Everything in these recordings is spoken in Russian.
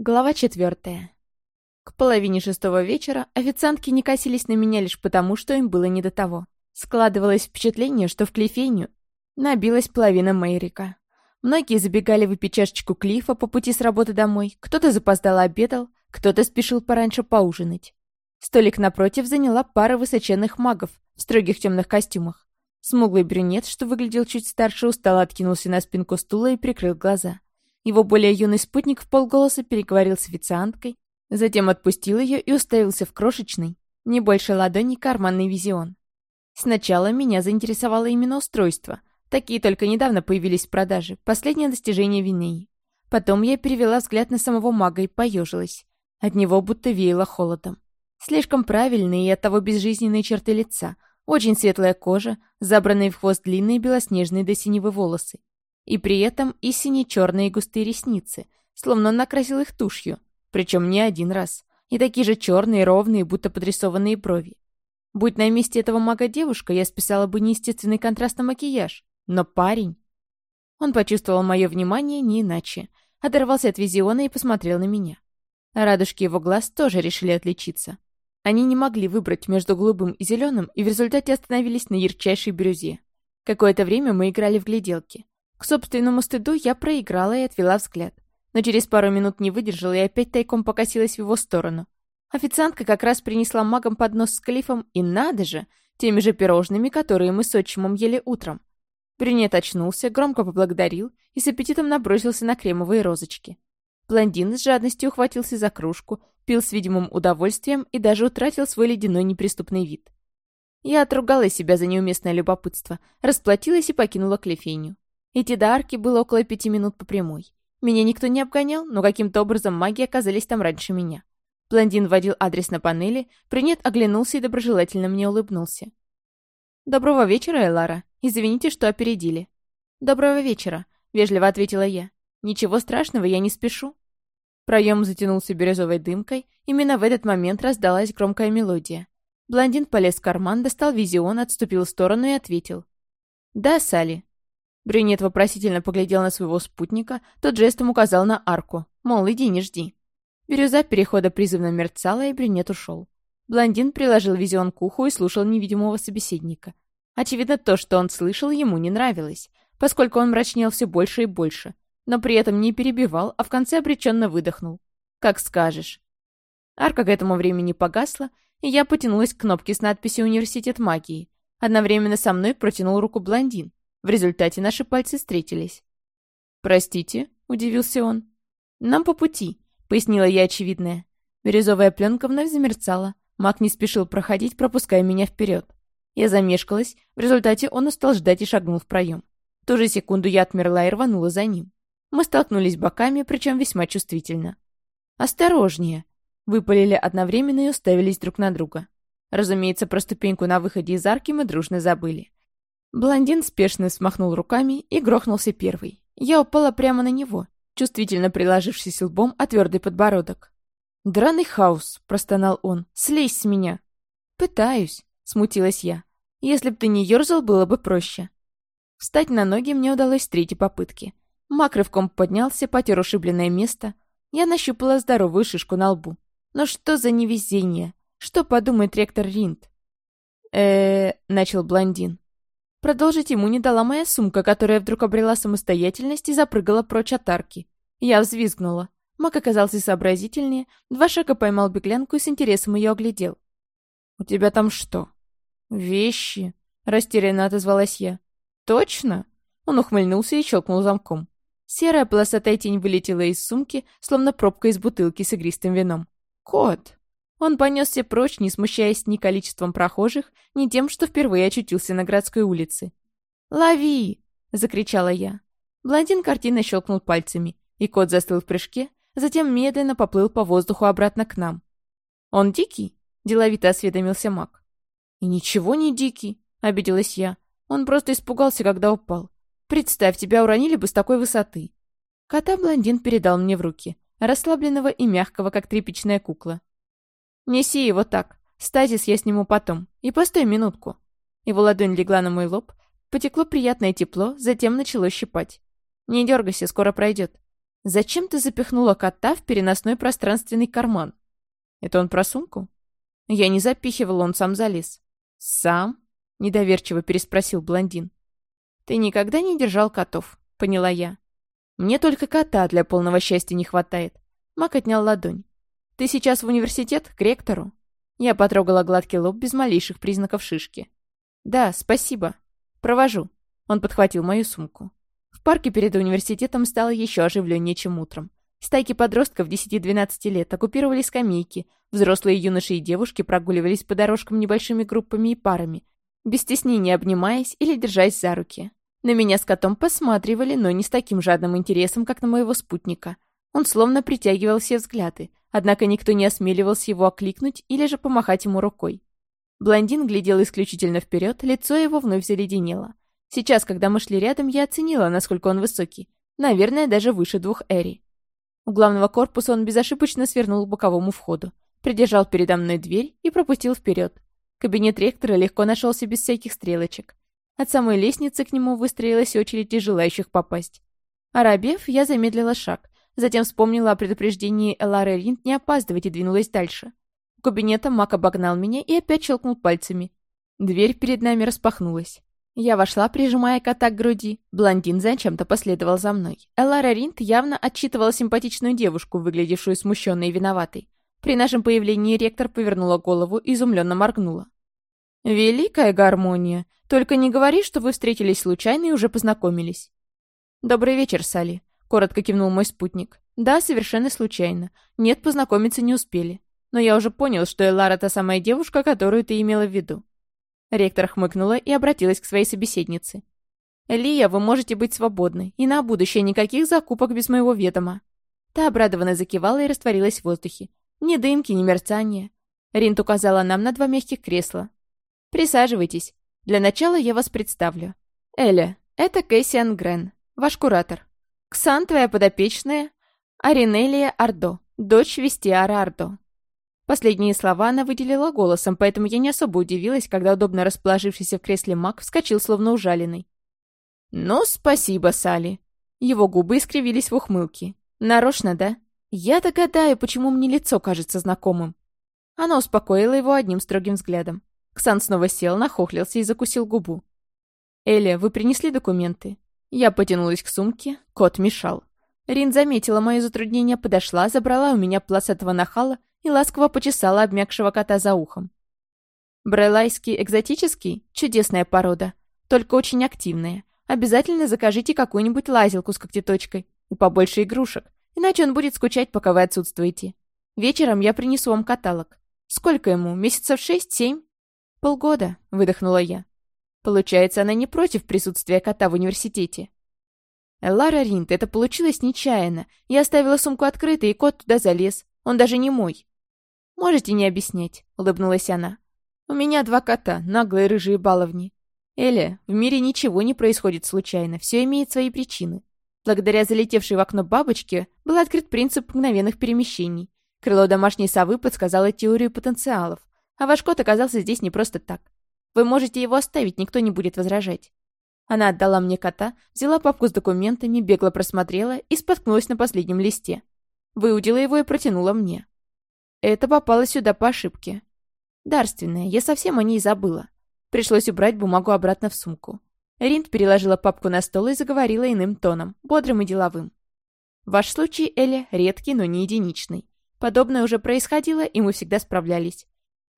Глава четвертая. К половине шестого вечера официантки не косились на меня лишь потому, что им было не до того. Складывалось впечатление, что в клифейню набилась половина Мейрика. Многие забегали выпить чашечку клифа по пути с работы домой, кто-то запоздало обедал, кто-то спешил пораньше поужинать. Столик напротив заняла пара высоченных магов в строгих темных костюмах. Смуглый брюнет, что выглядел чуть старше, устало откинулся на спинку стула и прикрыл глаза. Его более юный спутник в полголоса переговорил с официанткой, затем отпустил ее и уставился в крошечный, не больше ладони, карманный визион. Сначала меня заинтересовало именно устройство. Такие только недавно появились в продаже, последнее достижение Винеи. Потом я перевела взгляд на самого мага и поежилась. От него будто веяло холодом. Слишком правильные и оттого безжизненные черты лица, очень светлая кожа, забранные в хвост длинные белоснежные до синевы волосы, и при этом и сине-черные густые ресницы, словно накрасил их тушью, причем не один раз, и такие же черные, ровные, будто подрисованные брови. Будь на месте этого мага девушка, я списала бы неестественный контраст на макияж, но парень... Он почувствовал мое внимание не иначе, оторвался от визиона и посмотрел на меня. Радужки его глаз тоже решили отличиться. Они не могли выбрать между голубым и зеленым и в результате остановились на ярчайшей бирюзе. Какое-то время мы играли в гляделки. К собственному стыду я проиграла и отвела взгляд. Но через пару минут не выдержала и опять тайком покосилась в его сторону. Официантка как раз принесла магам поднос с клифом, и надо же, теми же пирожными, которые мы с отчимом ели утром. Брюнет очнулся, громко поблагодарил и с аппетитом набросился на кремовые розочки. Блондин с жадностью ухватился за кружку, пил с видимым удовольствием и даже утратил свой ледяной неприступный вид. Я отругала себя за неуместное любопытство, расплатилась и покинула клефейню. Идти до арки было около пяти минут по прямой. Меня никто не обгонял, но каким-то образом маги оказались там раньше меня. Блондин вводил адрес на панели, принят оглянулся и доброжелательно мне улыбнулся. «Доброго вечера, Элара. Извините, что опередили». «Доброго вечера», — вежливо ответила я. «Ничего страшного, я не спешу». Проем затянулся бирюзовой дымкой, именно в этот момент раздалась громкая мелодия. Блондин полез в карман, достал визион, отступил в сторону и ответил. «Да, Салли, Брюнет вопросительно поглядел на своего спутника, тот жестом указал на арку, мол, иди не жди. Бирюза перехода призывно мерцала, и брюнет ушел. Блондин приложил визион к уху и слушал невидимого собеседника. Очевидно, то, что он слышал, ему не нравилось, поскольку он мрачнел все больше и больше, но при этом не перебивал, а в конце обреченно выдохнул. «Как скажешь». Арка к этому времени погасла, и я потянулась к кнопке с надписью «Университет магии». Одновременно со мной протянул руку блондин. В результате наши пальцы встретились. «Простите?» — удивился он. «Нам по пути», — пояснила я очевидное. Бирюзовая пленка вновь замерцала. Маг не спешил проходить, пропуская меня вперед. Я замешкалась, в результате он устал ждать и шагнул в проем. В ту же секунду я отмерла и рванула за ним. Мы столкнулись боками, причем весьма чувствительно. «Осторожнее!» Выпалили одновременно и уставились друг на друга. Разумеется, про ступеньку на выходе из арки мы дружно забыли. Блондин спешно смахнул руками и грохнулся первый. Я упала прямо на него, чувствительно приложившись лбом о твердый подбородок. «Драный хаос!» — простонал он. «Слезь с меня!» «Пытаюсь!» — смутилась я. «Если б ты не ерзал, было бы проще». Встать на ноги мне удалось с третьей попытки. Мак рывком поднялся, потер ушибленное место. Я нащупала здоровую шишку на лбу. Но что за невезение? Что подумает ректор Ринд? э начал блондин. Продолжить ему не дала моя сумка, которая вдруг обрела самостоятельность и запрыгала прочь от арки. Я взвизгнула. Мак оказался сообразительнее, два шага поймал беглянку и с интересом ее оглядел. «У тебя там что?» «Вещи», — растерянно отозвалась я. «Точно?» Он ухмыльнулся и щелкнул замком. Серая полосатая тень вылетела из сумки, словно пробка из бутылки с игристым вином. «Кот!» Он понесся прочь, не смущаясь ни количеством прохожих, ни тем, что впервые очутился на городской улице. «Лови!» — закричала я. Блондин картинно щелкнул пальцами, и кот застыл в прыжке, затем медленно поплыл по воздуху обратно к нам. «Он дикий?» — деловито осведомился маг. «И ничего не дикий», — обиделась я. «Он просто испугался, когда упал. Представь, тебя уронили бы с такой высоты». Кота блондин передал мне в руки, расслабленного и мягкого, как тряпичная кукла. «Неси его так. Стазис я сниму потом. И постой минутку». Его ладонь легла на мой лоб, потекло приятное тепло, затем начало щипать. «Не дергайся, скоро пройдет». Зачем ты запихнула кота в переносной пространственный карман? Это он про сумку? Я не запихивал, он сам залез. Сам? Недоверчиво переспросил блондин. Ты никогда не держал котов, поняла я. Мне только кота для полного счастья не хватает. Мак отнял ладонь. Ты сейчас в университет, к ректору? Я потрогала гладкий лоб без малейших признаков шишки. Да, спасибо. Провожу. Он подхватил мою сумку. В парке перед университетом стало еще оживленнее, чем утром. Стайки подростков 10-12 лет оккупировали скамейки, взрослые юноши и девушки прогуливались по дорожкам небольшими группами и парами, без стеснения обнимаясь или держась за руки. На меня с котом посматривали, но не с таким жадным интересом, как на моего спутника. Он словно притягивал все взгляды, однако никто не осмеливался его окликнуть или же помахать ему рукой. Блондин глядел исключительно вперед, лицо его вновь заледенело. Сейчас, когда мы шли рядом, я оценила, насколько он высокий. Наверное, даже выше двух Эри. У главного корпуса он безошибочно свернул к боковому входу, придержал передо мной дверь и пропустил вперед. Кабинет ректора легко нашелся без всяких стрелочек. От самой лестницы к нему выстроилась очередь желающих попасть. Арабев, я замедлила шаг, затем вспомнила о предупреждении Элары Ринд не опаздывать и двинулась дальше. У кабинета Мак обогнал меня и опять щелкнул пальцами. Дверь перед нами распахнулась. Я вошла, прижимая кота к груди. Блондин зачем-то последовал за мной. Элара Ринт явно отчитывала симпатичную девушку, выглядевшую смущенной и виноватой. При нашем появлении ректор повернула голову и изумленно моргнула. «Великая гармония! Только не говори, что вы встретились случайно и уже познакомились». «Добрый вечер, Салли», — коротко кивнул мой спутник. «Да, совершенно случайно. Нет, познакомиться не успели. Но я уже понял, что Элара та самая девушка, которую ты имела в виду. Ректор хмыкнула и обратилась к своей собеседнице. «Лия, вы можете быть свободны, и на будущее никаких закупок без моего ведома». Та обрадованно закивала и растворилась в воздухе. Ни дымки, ни мерцания. Ринт указала нам на два мягких кресла. «Присаживайтесь. Для начала я вас представлю. Эля, это Кэссиан Грен, ваш куратор. Ксан, твоя подопечная. Аринелия Ардо, дочь Вестиара Ардо. Последние слова она выделила голосом, поэтому я не особо удивилась, когда удобно расположившийся в кресле маг вскочил, словно ужаленный. «Ну, спасибо, Салли». Его губы искривились в ухмылке. «Нарочно, да? Я догадаю, почему мне лицо кажется знакомым». Она успокоила его одним строгим взглядом. Ксан снова сел, нахохлился и закусил губу. «Эля, вы принесли документы?» Я потянулась к сумке, кот мешал. Рин заметила мое затруднение, подошла, забрала у меня полосатого нахала и ласково почесала обмякшего кота за ухом. Брелайский экзотический – чудесная порода, только очень активная. Обязательно закажите какую-нибудь лазилку с когтеточкой и побольше игрушек, иначе он будет скучать, пока вы отсутствуете. Вечером я принесу вам каталог. Сколько ему? Месяцев шесть-семь? Полгода, выдохнула я. Получается, она не против присутствия кота в университете. Лара Ринт, это получилось нечаянно. Я оставила сумку открытой, и кот туда залез. Он даже не мой. «Можете не объяснять», — улыбнулась она. «У меня два кота, наглые рыжие баловни. Эля, в мире ничего не происходит случайно, все имеет свои причины. Благодаря залетевшей в окно бабочке был открыт принцип мгновенных перемещений. Крыло домашней совы подсказало теорию потенциалов, а ваш кот оказался здесь не просто так. Вы можете его оставить, никто не будет возражать». Она отдала мне кота, взяла папку с документами, бегло просмотрела и споткнулась на последнем листе. Выудила его и протянула мне. Это попало сюда по ошибке. Дарственная, я совсем о ней забыла. Пришлось убрать бумагу обратно в сумку. Ринд переложила папку на стол и заговорила иным тоном, бодрым и деловым. Ваш случай, Эля, редкий, но не единичный. Подобное уже происходило, и мы всегда справлялись.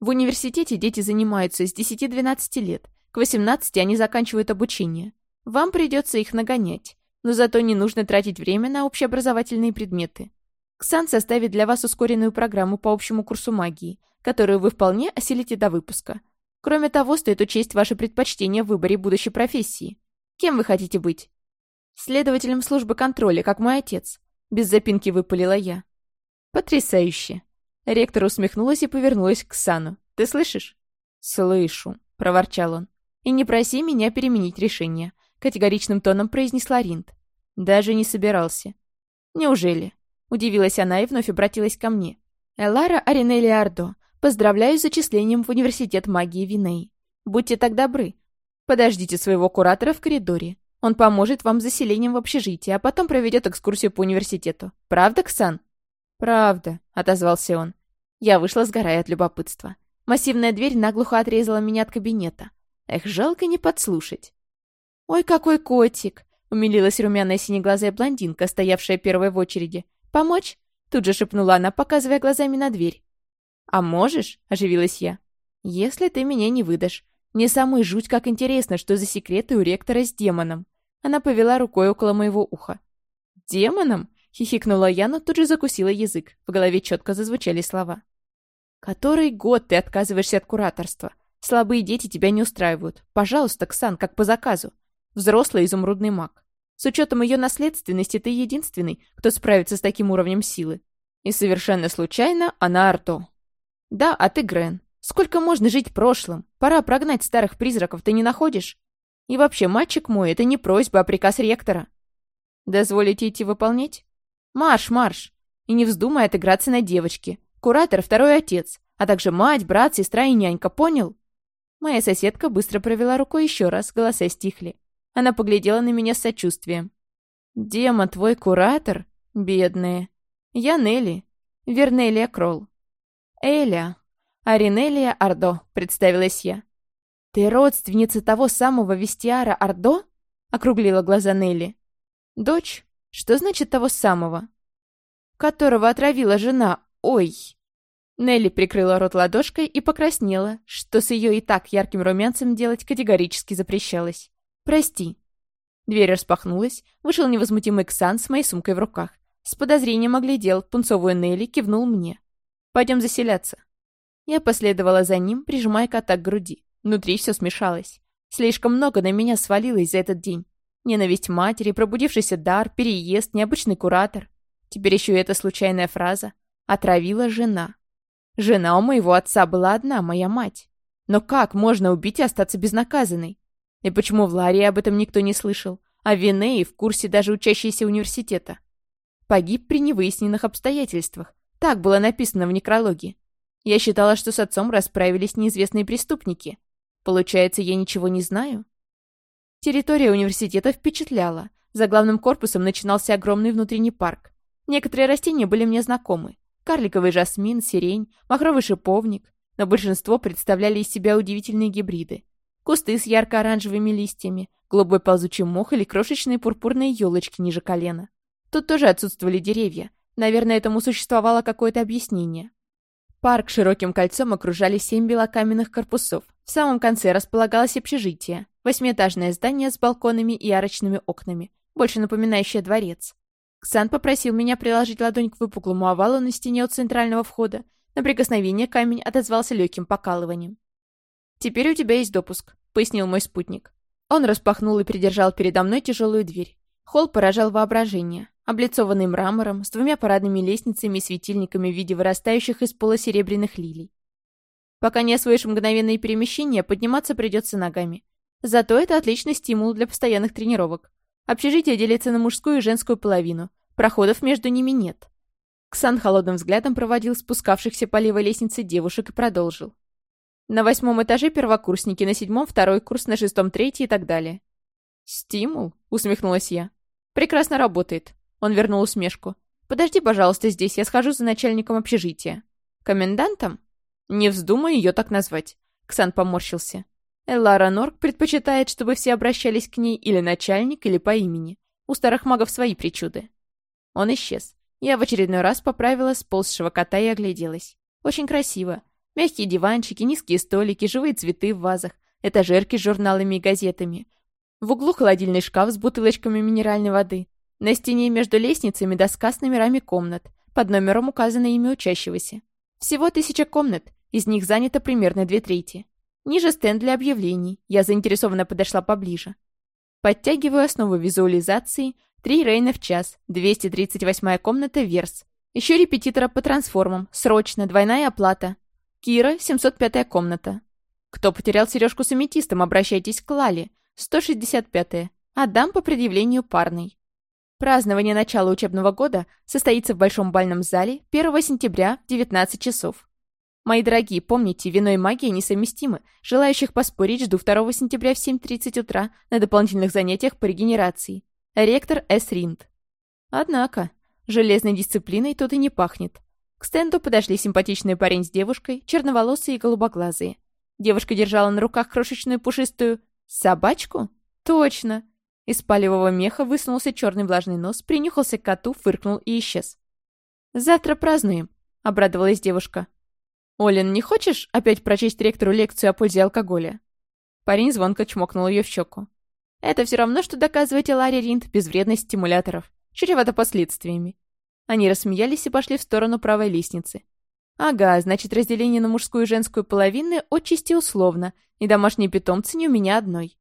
В университете дети занимаются с 10-12 лет. К 18 они заканчивают обучение. Вам придется их нагонять. Но зато не нужно тратить время на общеобразовательные предметы. Ксан составит для вас ускоренную программу по общему курсу магии, которую вы вполне осилите до выпуска. Кроме того, стоит учесть ваши предпочтения в выборе будущей профессии. Кем вы хотите быть? Следователем службы контроля, как мой отец. Без запинки выпалила я. Потрясающе. Ректор усмехнулась и повернулась к Сану. Ты слышишь? Слышу, проворчал он. И не проси меня переменить решение, категоричным тоном произнесла Ринд. Даже не собирался. Неужели? Удивилась она и вновь обратилась ко мне. «Элара Аринелли Ардо, поздравляю с зачислением в Университет магии Виней. Будьте так добры. Подождите своего куратора в коридоре. Он поможет вам с заселением в общежитие, а потом проведет экскурсию по университету. Правда, Ксан?» «Правда», — отозвался он. Я вышла, сгорая от любопытства. Массивная дверь наглухо отрезала меня от кабинета. Эх, жалко не подслушать. «Ой, какой котик!» — умилилась румяная синеглазая блондинка, стоявшая первой в очереди. «Помочь?» — тут же шепнула она, показывая глазами на дверь. «А можешь?» — оживилась я. «Если ты меня не выдашь. Мне самой жуть как интересно, что за секреты у ректора с демоном». Она повела рукой около моего уха. «Демоном?» — хихикнула я, но тут же закусила язык. В голове четко зазвучали слова. «Который год ты отказываешься от кураторства? Слабые дети тебя не устраивают. Пожалуйста, Ксан, как по заказу. Взрослый изумрудный маг. С учетом ее наследственности ты единственный, кто справится с таким уровнем силы. И совершенно случайно она Арто. Да, а ты Грен. Сколько можно жить прошлым? Пора прогнать старых призраков, ты не находишь? И вообще, мальчик мой, это не просьба, а приказ ректора. Дозволите идти выполнять? Марш, марш! И не вздумай отыграться на девочке. Куратор — второй отец, а также мать, брат, сестра и нянька, понял? Моя соседка быстро провела рукой еще раз, голоса стихли. Она поглядела на меня с сочувствием. «Дема, твой куратор? Бедные. Я Нелли. Вернелия Кролл. Эля. Аринелия Ордо», — представилась я. «Ты родственница того самого Вестиара Ордо?» — округлила глаза Нелли. «Дочь? Что значит того самого?» «Которого отравила жена. Ой!» Нелли прикрыла рот ладошкой и покраснела, что с ее и так ярким румянцем делать категорически запрещалось. «Прости». Дверь распахнулась, вышел невозмутимый Ксан с моей сумкой в руках. С подозрением оглядел пунцовую Нелли, кивнул мне. «Пойдем заселяться». Я последовала за ним, прижимая кота к груди. Внутри все смешалось. Слишком много на меня свалилось за этот день. Ненависть матери, пробудившийся дар, переезд, необычный куратор. Теперь еще и эта случайная фраза. Отравила жена. Жена у моего отца была одна, моя мать. Но как можно убить и остаться безнаказанной? И почему в Ларии об этом никто не слышал? А в Винеи в курсе даже учащиеся университета. Погиб при невыясненных обстоятельствах. Так было написано в некрологе. Я считала, что с отцом расправились неизвестные преступники. Получается, я ничего не знаю? Территория университета впечатляла. За главным корпусом начинался огромный внутренний парк. Некоторые растения были мне знакомы. Карликовый жасмин, сирень, махровый шиповник. Но большинство представляли из себя удивительные гибриды. Кусты с ярко-оранжевыми листьями, голубой ползучий мох или крошечные пурпурные елочки ниже колена. Тут тоже отсутствовали деревья. Наверное, этому существовало какое-то объяснение. Парк широким кольцом окружали семь белокаменных корпусов. В самом конце располагалось общежитие. Восьмиэтажное здание с балконами и арочными окнами, больше напоминающее дворец. Ксан попросил меня приложить ладонь к выпуклому овалу на стене у центрального входа. На прикосновение камень отозвался легким покалыванием. «Теперь у тебя есть допуск», — пояснил мой спутник. Он распахнул и придержал передо мной тяжелую дверь. Холл поражал воображение облицованный мрамором, с двумя парадными лестницами и светильниками в виде вырастающих из пола серебряных лилий. Пока не освоишь мгновенные перемещения, подниматься придется ногами. Зато это отличный стимул для постоянных тренировок. Общежитие делится на мужскую и женскую половину. Проходов между ними нет. Ксан холодным взглядом проводил спускавшихся по левой лестнице девушек и продолжил. На восьмом этаже первокурсники, на седьмом второй курс, на шестом третий и так далее. «Стимул?» — усмехнулась я. «Прекрасно работает. Он вернул усмешку. «Подожди, пожалуйста, здесь, я схожу за начальником общежития». «Комендантом?» «Не вздумай ее так назвать», — Ксан поморщился. Эллара Норк предпочитает, чтобы все обращались к ней или начальник, или по имени. У старых магов свои причуды. Он исчез. Я в очередной раз поправила сползшего кота и огляделась. Очень красиво. Мягкие диванчики, низкие столики, живые цветы в вазах, этажерки с журналами и газетами. В углу холодильный шкаф с бутылочками минеральной воды, на стене между лестницами доска с номерами комнат, под номером указано имя учащегося. Всего тысяча комнат, из них занято примерно две трети. Ниже стенд для объявлений. Я заинтересованно подошла поближе. Подтягиваю основу визуализации. Три рейна в час. 238-я комната Верс. Еще репетитора по трансформам. Срочно. Двойная оплата. Кира, 705-я комната. Кто потерял сережку с аметистом, обращайтесь к Лали. 165-я. Отдам по предъявлению парной. Празднование начала учебного года состоится в Большом бальном зале 1 сентября в 19 часов. Мои дорогие, помните, вино и магия несовместимы. Желающих поспорить жду 2 сентября в 7.30 утра на дополнительных занятиях по регенерации. Ректор С. Ринд. Однако, железной дисциплиной тут и не пахнет. К стенду подошли симпатичный парень с девушкой, черноволосые и голубоглазые. Девушка держала на руках крошечную пушистую... собачку? Точно. Из палевого меха высунулся черный влажный нос, принюхался к коту, фыркнул и исчез. «Завтра празднуем», — обрадовалась девушка. «Олин, не хочешь опять прочесть ректору лекцию о пользе алкоголя?» Парень звонко чмокнул ее в щеку. «Это все равно, что доказывать Ларри Ринд безвредность стимуляторов. Чревато последствиями». Они рассмеялись и пошли в сторону правой лестницы. «Ага, значит, разделение на мужскую и женскую половины отчасти условно, и домашние питомцы не у меня одной».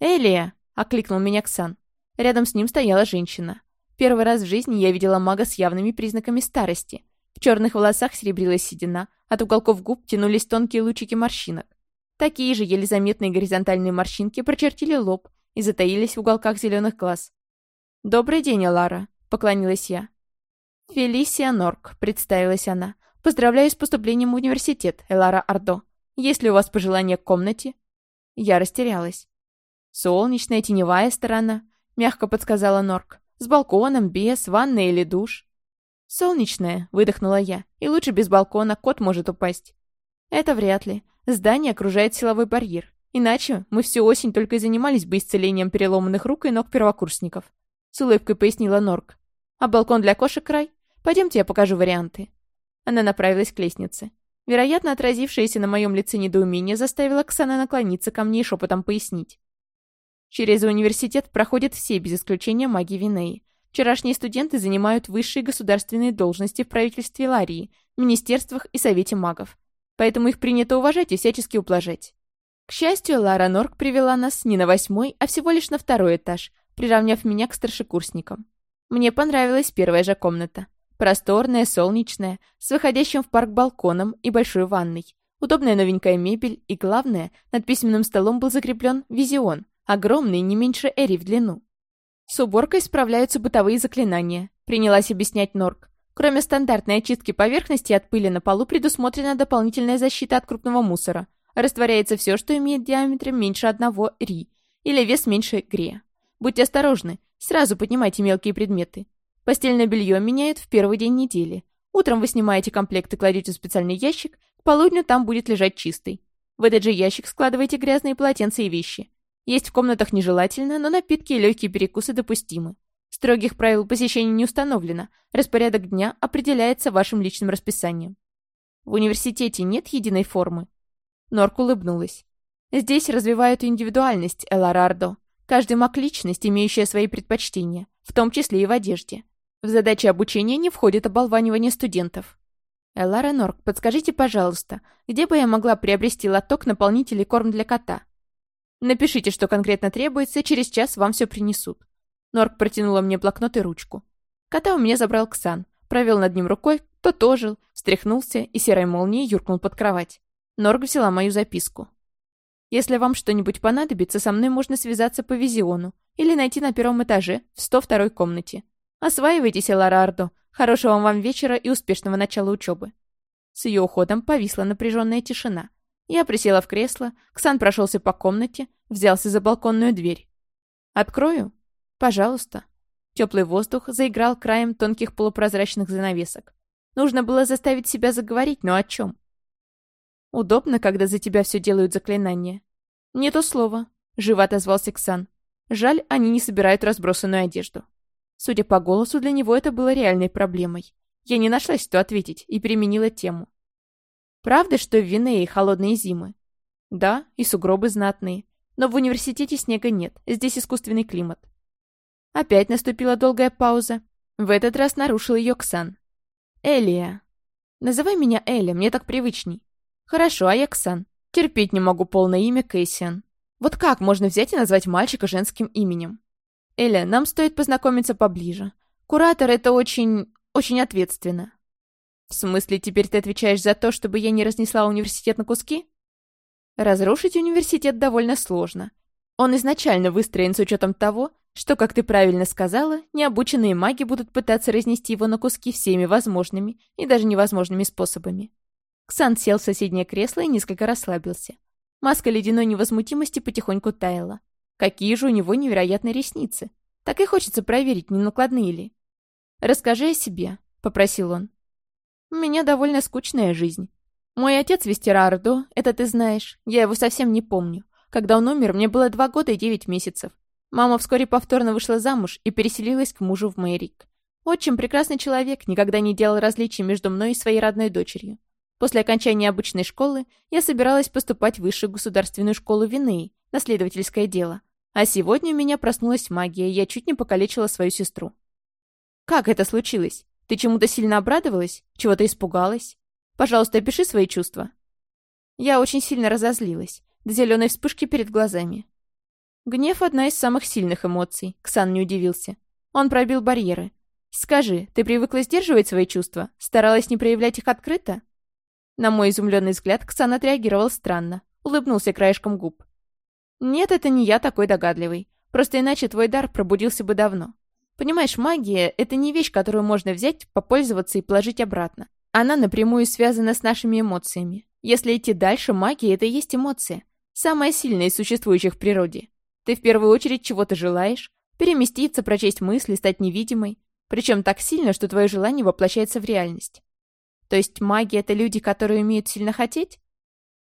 «Элия!» — окликнул меня Ксан. Рядом с ним стояла женщина. Первый раз в жизни я видела мага с явными признаками старости. В черных волосах серебрилась седина, от уголков губ тянулись тонкие лучики морщинок. Такие же еле заметные горизонтальные морщинки прочертили лоб и затаились в уголках зеленых глаз. «Добрый день, Лара», — поклонилась я. «Фелисия Норк», — представилась она. «Поздравляю с поступлением в университет, Элара Ардо. Есть ли у вас пожелания к комнате?» Я растерялась. «Солнечная теневая сторона», — мягко подсказала Норк. «С балконом, без, ванной или душ». «Солнечная», — выдохнула я. «И лучше без балкона, кот может упасть». «Это вряд ли. Здание окружает силовой барьер. Иначе мы всю осень только и занимались бы исцелением переломанных рук и ног первокурсников», — с улыбкой пояснила Норк. «А балкон для кошек край? Пойдемте, я покажу варианты». Она направилась к лестнице. Вероятно, отразившееся на моем лице недоумение заставило Ксана наклониться ко мне и шепотом пояснить. Через университет проходят все, без исключения маги Винеи. Вчерашние студенты занимают высшие государственные должности в правительстве Ларии, министерствах и совете магов. Поэтому их принято уважать и всячески ублажать. К счастью, Лара Норк привела нас не на восьмой, а всего лишь на второй этаж, приравняв меня к старшекурсникам. Мне понравилась первая же комната. Просторная, солнечная, с выходящим в парк балконом и большой ванной. Удобная новенькая мебель и, главное, над письменным столом был закреплен визион, огромный, не меньше Эри в длину. С уборкой справляются бытовые заклинания, принялась объяснять Норк. Кроме стандартной очистки поверхности от пыли на полу предусмотрена дополнительная защита от крупного мусора. Растворяется все, что имеет диаметр меньше одного ри или вес меньше гре. Будьте осторожны, сразу поднимайте мелкие предметы. Постельное белье меняют в первый день недели. Утром вы снимаете комплект и кладете в специальный ящик, к полудню там будет лежать чистый. В этот же ящик складывайте грязные полотенца и вещи. Есть в комнатах нежелательно, но напитки и легкие перекусы допустимы. Строгих правил посещения не установлено. Распорядок дня определяется вашим личным расписанием. В университете нет единой формы. Норк улыбнулась. Здесь развивают индивидуальность, Эларардо. Каждый маг — личность, имеющая свои предпочтения, в том числе и в одежде. В задачи обучения не входит оболванивание студентов. Элара Норк, подскажите, пожалуйста, где бы я могла приобрести лоток наполнителей корм для кота? Напишите, что конкретно требуется, через час вам все принесут. Норк протянула мне блокнот и ручку. Кота у меня забрал Ксан. Провел над ним рукой, тот ожил, встряхнулся и серой молнией юркнул под кровать. Норк взяла мою записку. «Если вам что-нибудь понадобится, со мной можно связаться по визиону или найти на первом этаже, в 102 комнате. Осваивайтесь, Эларардо. Хорошего вам вечера и успешного начала учебы». С ее уходом повисла напряженная тишина. Я присела в кресло, Ксан прошелся по комнате, взялся за балконную дверь. «Открою?» «Пожалуйста». Теплый воздух заиграл краем тонких полупрозрачных занавесок. Нужно было заставить себя заговорить, но о чем? Удобно, когда за тебя все делают заклинания. Не то слово, живо отозвался Ксан. Жаль, они не собирают разбросанную одежду. Судя по голосу, для него это было реальной проблемой. Я не нашлась, что ответить, и применила тему. Правда, что в Винее холодные зимы? Да, и сугробы знатные. Но в университете снега нет, здесь искусственный климат. Опять наступила долгая пауза. В этот раз нарушил ее Ксан. Элия. Называй меня Эля, мне так привычней. Хорошо, а я Ксан. Терпеть не могу полное имя Кэссиан. Вот как можно взять и назвать мальчика женским именем? Эля, нам стоит познакомиться поближе. Куратор — это очень... очень ответственно. «В смысле, теперь ты отвечаешь за то, чтобы я не разнесла университет на куски?» Разрушить университет довольно сложно. Он изначально выстроен с учетом того, что, как ты правильно сказала, необученные маги будут пытаться разнести его на куски всеми возможными и даже невозможными способами. Ксан сел в соседнее кресло и несколько расслабился. Маска ледяной невозмутимости потихоньку таяла. Какие же у него невероятные ресницы. Так и хочется проверить, не накладные ли. «Расскажи о себе», — попросил он. «У меня довольно скучная жизнь. Мой отец Вестерардо, это ты знаешь, я его совсем не помню. Когда он умер, мне было два года и девять месяцев. Мама вскоре повторно вышла замуж и переселилась к мужу в Мэрик. Отчим прекрасный человек, никогда не делал различий между мной и своей родной дочерью. После окончания обычной школы я собиралась поступать в высшую государственную школу Винеи, наследовательское дело. А сегодня у меня проснулась магия, и я чуть не покалечила свою сестру. Как это случилось? Ты чему-то сильно обрадовалась? Чего-то испугалась? Пожалуйста, опиши свои чувства. Я очень сильно разозлилась. До зеленой вспышки перед глазами. Гнев — одна из самых сильных эмоций. Ксан не удивился. Он пробил барьеры. «Скажи, ты привыкла сдерживать свои чувства? Старалась не проявлять их открыто?» На мой изумленный взгляд Ксан отреагировал странно. Улыбнулся краешком губ. «Нет, это не я такой догадливый. Просто иначе твой дар пробудился бы давно. Понимаешь, магия — это не вещь, которую можно взять, попользоваться и положить обратно. Она напрямую связана с нашими эмоциями. Если идти дальше, магия — это и есть эмоция. Самая сильная из существующих в природе. Ты в первую очередь чего-то желаешь, переместиться, прочесть мысли, стать невидимой. Причем так сильно, что твое желание воплощается в реальность. То есть маги — это люди, которые умеют сильно хотеть?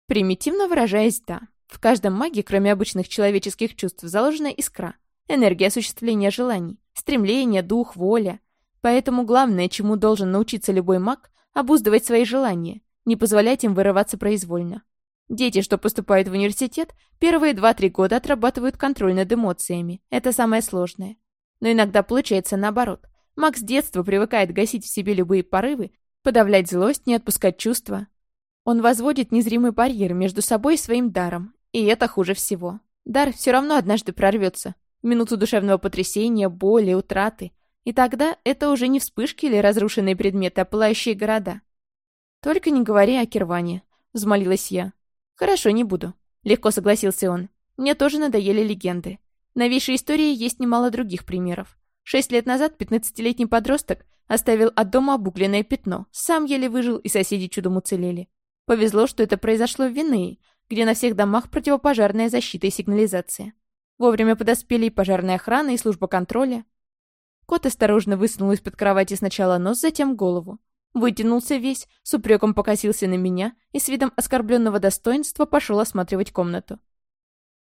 Примитивно выражаясь, да. В каждом маге, кроме обычных человеческих чувств, заложена искра. Энергия осуществления желаний, стремление, дух, воля. Поэтому главное, чему должен научиться любой маг — обуздывать свои желания, не позволять им вырываться произвольно. Дети, что поступают в университет, первые 2-3 года отрабатывают контроль над эмоциями. Это самое сложное. Но иногда получается наоборот. Маг с детства привыкает гасить в себе любые порывы подавлять злость, не отпускать чувства. Он возводит незримый барьер между собой и своим даром, и это хуже всего. Дар все равно однажды прорвется. Минуту душевного потрясения, боли, утраты. И тогда это уже не вспышки или разрушенные предметы, а пылающие города. «Только не говори о Кирване», — взмолилась я. «Хорошо, не буду», — легко согласился он. «Мне тоже надоели легенды. В новейшей истории есть немало других примеров. Шесть лет назад пятнадцатилетний подросток Оставил от дома обугленное пятно. Сам еле выжил, и соседи чудом уцелели. Повезло, что это произошло в Винеи, где на всех домах противопожарная защита и сигнализация. Вовремя подоспели и пожарная охрана, и служба контроля. Кот осторожно высунул из-под кровати сначала нос, затем голову. Вытянулся весь, с упреком покосился на меня и с видом оскорбленного достоинства пошел осматривать комнату.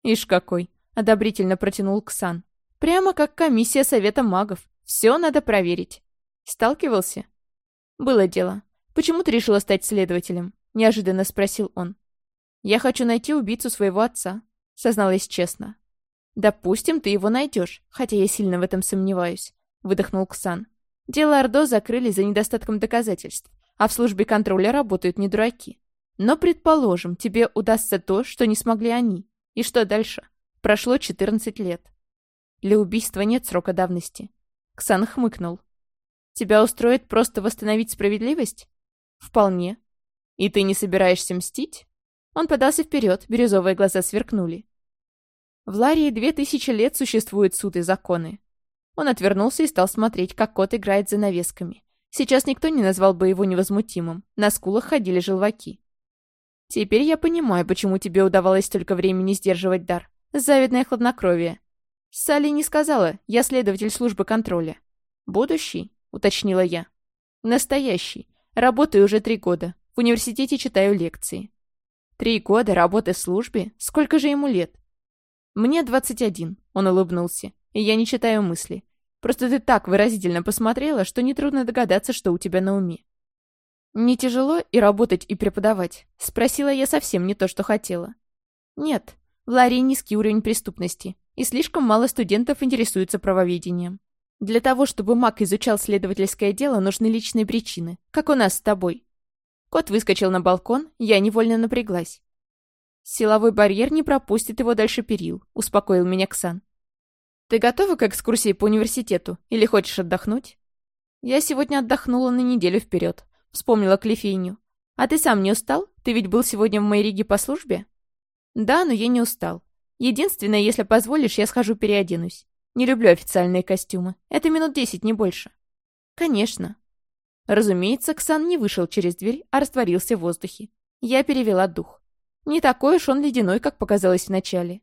«Ишь какой!» — одобрительно протянул Ксан. «Прямо как комиссия совета магов. Все надо проверить». Сталкивался? Было дело. Почему ты решила стать следователем? Неожиданно спросил он. Я хочу найти убийцу своего отца, созналась честно. Допустим, ты его найдешь, хотя я сильно в этом сомневаюсь, выдохнул Ксан. Дело Ордо закрыли за недостатком доказательств, а в службе контроля работают не дураки. Но, предположим, тебе удастся то, что не смогли они. И что дальше? Прошло 14 лет. Для убийства нет срока давности. Ксан хмыкнул. Тебя устроит просто восстановить справедливость? Вполне. И ты не собираешься мстить? Он подался вперед, бирюзовые глаза сверкнули. В Ларии две тысячи лет существуют суд и законы. Он отвернулся и стал смотреть, как кот играет за навесками. Сейчас никто не назвал бы его невозмутимым. На скулах ходили желваки. Теперь я понимаю, почему тебе удавалось столько времени сдерживать дар. Завидное хладнокровие. Салли не сказала, я следователь службы контроля. Будущий? — уточнила я. «Настоящий. Работаю уже три года. В университете читаю лекции». «Три года работы в службе? Сколько же ему лет?» «Мне 21», — он улыбнулся. «И я не читаю мысли. Просто ты так выразительно посмотрела, что нетрудно догадаться, что у тебя на уме». «Не тяжело и работать, и преподавать?» — спросила я совсем не то, что хотела. «Нет, в Ларии низкий уровень преступности, и слишком мало студентов интересуются правоведением. Для того, чтобы маг изучал следовательское дело, нужны личные причины, как у нас с тобой. Кот выскочил на балкон, я невольно напряглась. «Силовой барьер не пропустит его дальше перил», — успокоил меня Ксан. «Ты готова к экскурсии по университету? Или хочешь отдохнуть?» «Я сегодня отдохнула на неделю вперед», — вспомнила Клифейню. «А ты сам не устал? Ты ведь был сегодня в Майриге по службе?» «Да, но я не устал. Единственное, если позволишь, я схожу переоденусь. Не люблю официальные костюмы. Это минут десять, не больше. Конечно. Разумеется, Ксан не вышел через дверь, а растворился в воздухе. Я перевела дух. Не такой уж он ледяной, как показалось вначале.